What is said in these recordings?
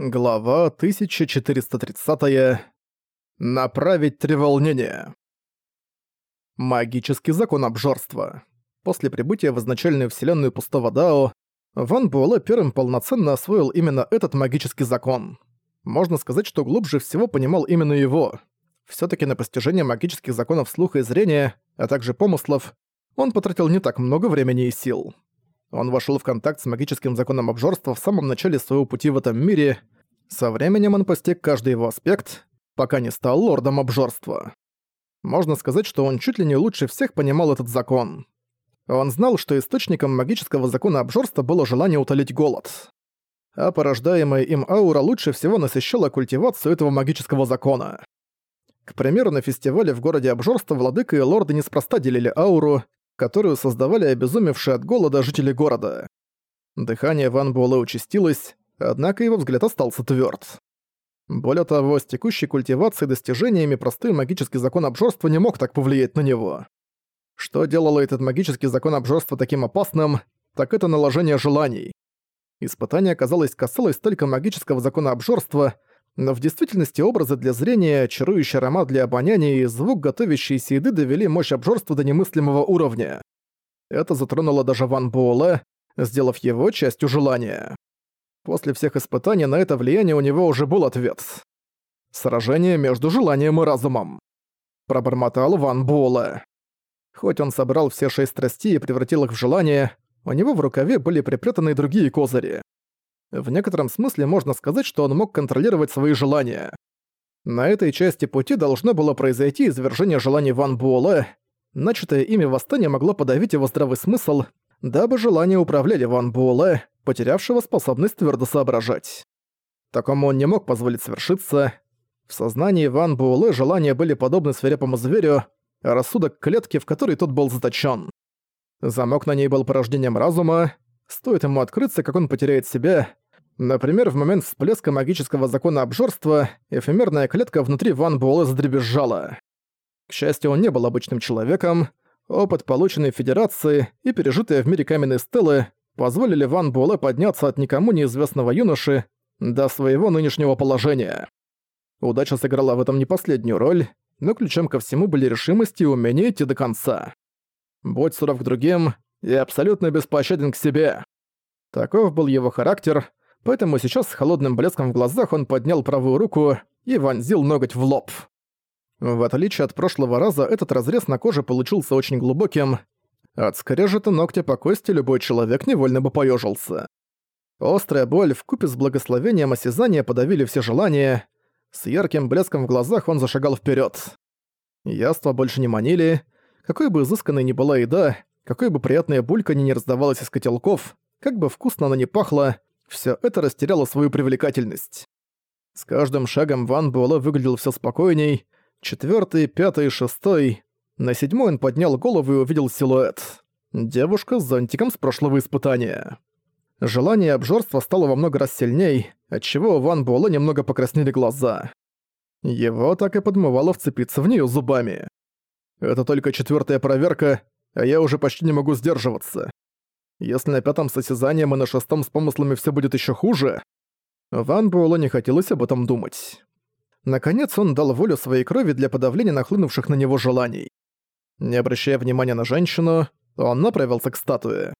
Глава 1430. Направить треволнение. Магический закон обжорства. После прибытия в изначальную вселенную пустого Дао, Ван Буэлэ первым полноценно освоил именно этот магический закон. Можно сказать, что глубже всего понимал именно его. все таки на постижение магических законов слуха и зрения, а также помыслов, он потратил не так много времени и сил. Он вошел в контакт с магическим законом обжорства в самом начале своего пути в этом мире. Со временем он постиг каждый его аспект, пока не стал лордом обжорства. Можно сказать, что он чуть ли не лучше всех понимал этот закон. Он знал, что источником магического закона обжорства было желание утолить голод. А порождаемая им аура лучше всего насыщала культивацию этого магического закона. К примеру, на фестивале в городе обжорства владыка и лорды неспроста делили ауру, которую создавали обезумевшие от голода жители города. Дыхание Ван Буэлэ участилось, однако его взгляд остался тверд. Более того, с текущей культивацией и достижениями простой магический закон обжорства не мог так повлиять на него. Что делало этот магический закон обжорства таким опасным, так это наложение желаний. Испытание, казалось, касалось только магического закона обжорства, но в действительности образы для зрения, чарующий аромат для обоняния и звук готовящейся еды довели мощь обжорства до немыслимого уровня. Это затронуло даже Ван Буэлэ, сделав его частью желания. После всех испытаний на это влияние у него уже был ответ. Сражение между желанием и разумом. Пробормотал Ван Буэлэ. Хоть он собрал все шесть страстей и превратил их в желание, у него в рукаве были припрятаны другие козыри. В некотором смысле можно сказать, что он мог контролировать свои желания. На этой части пути должно было произойти извержение желаний Ван Буэлэ. Начатое ими восстание могло подавить его здравый смысл, дабы желания управляли Ван Буэлэ, потерявшего способность твердо соображать. Такому он не мог позволить свершиться. В сознании Ван Буэлэ желания были подобны свирепому зверю, а рассудок — клетки, в которой тот был заточен. Замок на ней был порождением разума, Стоит ему открыться, как он потеряет себя. Например, в момент всплеска магического закона обжорства эфемерная клетка внутри Ван Буэлэ задребезжала. К счастью, он не был обычным человеком. Опыт, полученный в Федерации, и пережитые в мире каменной стелы позволили Ван Буэлэ подняться от никому неизвестного юноши до своего нынешнего положения. Удача сыграла в этом не последнюю роль, но ключом ко всему были решимость и умение идти до конца. Будь суров к другим, и абсолютно беспощаден к себе. Таков был его характер, поэтому сейчас с холодным блеском в глазах он поднял правую руку и вонзил ноготь в лоб. В отличие от прошлого раза, этот разрез на коже получился очень глубоким. От скрежета ногтя по кости любой человек невольно бы поёжился. Острая боль вкупе с благословением осязания подавили все желания. С ярким блеском в глазах он зашагал вперед. Яства больше не манили. Какой бы изысканной ни была еда, какой бы приятная бульканье не раздавалась из котелков, как бы вкусно она ни пахла, все это растеряло свою привлекательность. С каждым шагом Ван Буэлэ выглядел все спокойней. Четвертый, пятый, шестой. На седьмой он поднял голову и увидел силуэт. Девушка с зонтиком с прошлого испытания. Желание обжорства стало во много раз сильней, отчего у Ван Буэлэ немного покраснели глаза. Его так и подмывало вцепиться в нее зубами. Это только четвертая проверка, а я уже почти не могу сдерживаться. Если на пятом сосязании мы на шестом с помыслами все будет еще хуже... Ван Буэлло не хотелось об этом думать. Наконец он дал волю своей крови для подавления нахлынувших на него желаний. Не обращая внимания на женщину, он направился к статуе.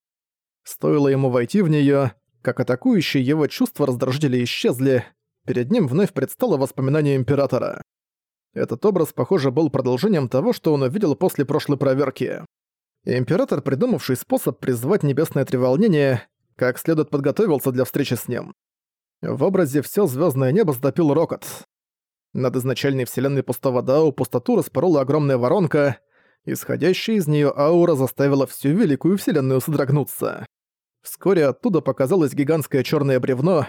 Стоило ему войти в нее, как атакующие его чувства раздражители исчезли, перед ним вновь предстало воспоминание Императора. Этот образ, похоже, был продолжением того, что он увидел после прошлой проверки. Император, придумавший способ призвать небесное треволнение, как следует подготовился для встречи с ним. В образе все звездное небо затопил рокот. Над изначальной вселенной пустого Дао пустоту распорола огромная воронка, исходящая из нее аура заставила всю великую вселенную содрогнуться. Вскоре оттуда показалось гигантское черное бревно,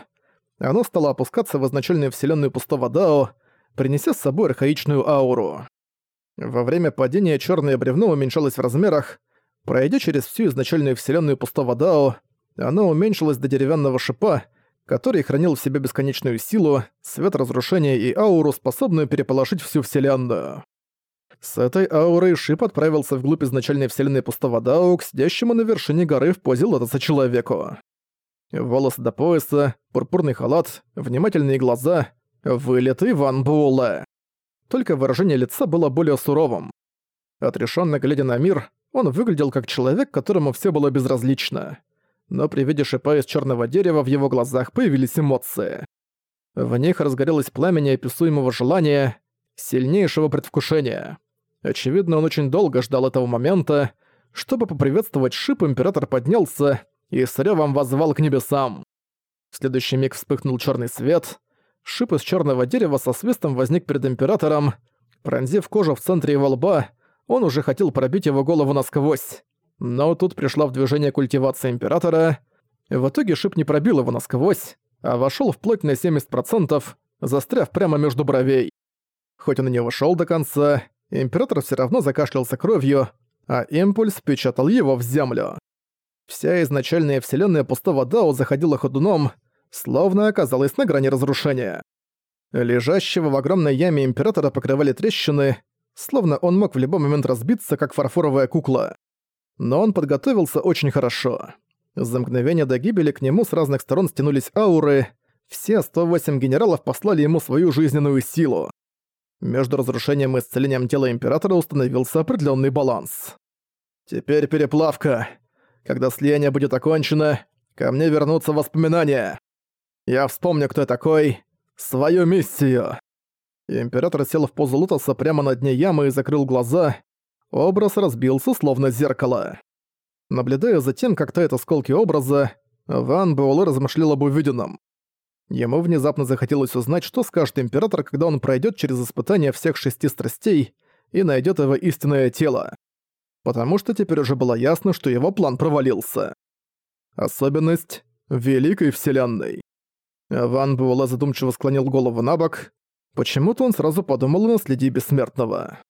оно стало опускаться в изначальную вселенную пустого Дао, принеся с собой архаичную ауру. Во время падения черное бревно уменьшалось в размерах. Пройдя через всю изначальную вселенную пустого Дао, оно уменьшилось до деревянного шипа, который хранил в себе бесконечную силу, свет разрушения и ауру, способную переполошить всю вселенную. С этой аурой шип отправился вглубь изначальной вселенной пустого Дао к сидящему на вершине горы в позе лотоса человеку. Волосы до пояса, пурпурный халат, внимательные глаза, вылитый Ван Буэлэ. Только выражение лица было более суровым. Отрешенно глядя на мир, он выглядел как человек, которому все было безразлично. Но при виде шипа из черного дерева в его глазах появились эмоции. В них разгорелось пламя неописуемого желания, сильнейшего предвкушения. Очевидно, он очень долго ждал этого момента. Чтобы поприветствовать шип, император поднялся и с рёвом воззвал к небесам. В следующий миг вспыхнул черный свет. Шип из черного дерева со свистом возник перед императором. Пронзив кожу в центре его лба, он уже хотел пробить его голову насквозь. Но тут пришла в движение культивация Императора. В итоге шип не пробил его насквозь, а вошел вплоть на 70%, застряв прямо между бровей. Хоть он и не вошел до конца, Император все равно закашлялся кровью, а импульс печатал его в землю. Вся изначальная вселенная пустого Дао заходила ходуном, словно оказалась на грани разрушения. Лежащего в огромной яме Императора покрывали трещины, словно он мог в любой момент разбиться, как фарфоровая кукла. Но он подготовился очень хорошо. За мгновение до гибели к нему с разных сторон стянулись ауры, все 108 генералов послали ему свою жизненную силу. Между разрушением и исцелением тела Императора установился определенный баланс. Теперь переплавка. Когда слияние будет окончено, ко мне вернутся воспоминания. Я вспомню, кто я такой, свою миссию. Император сел в позу лотоса прямо на дне ямы и закрыл глаза. Образ разбился, словно зеркало. Наблюдая за тем, как тает осколки образа, Ван Буэлэ размышлял об увиденном. Ему внезапно захотелось узнать, что скажет Император, когда он пройдет через испытание всех шести страстей и найдет его истинное тело. Потому что теперь уже было ясно, что его план провалился. Особенность Великой Вселенной. Ван Буэлэ задумчиво склонил голову на бок, Почему-то он сразу подумал о наследии Бессмертного.